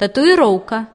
Татуировка.